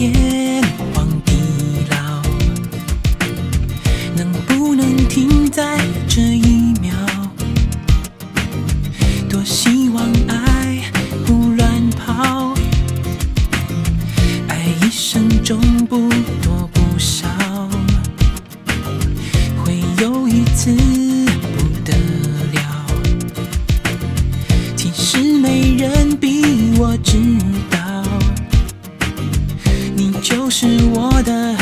天荒地老能不能停在这一秒？多希望爱不乱跑爱一生中不多不少。会有一次不得了。其实没人比我知道。是我的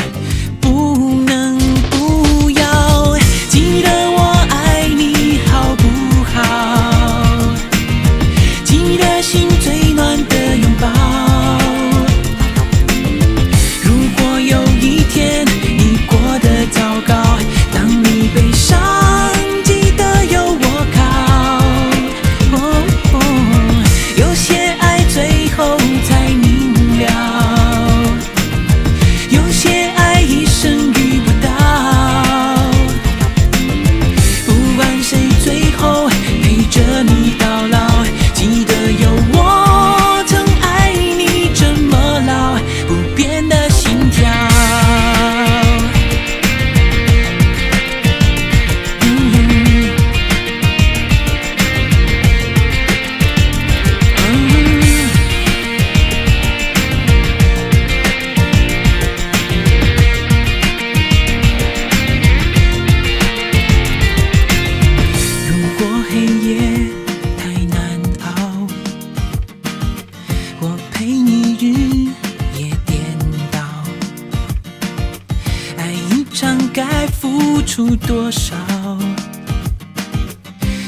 日夜颠倒爱一场该付出多少？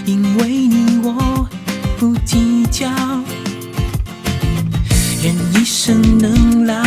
因为你我不计较愿一生能浪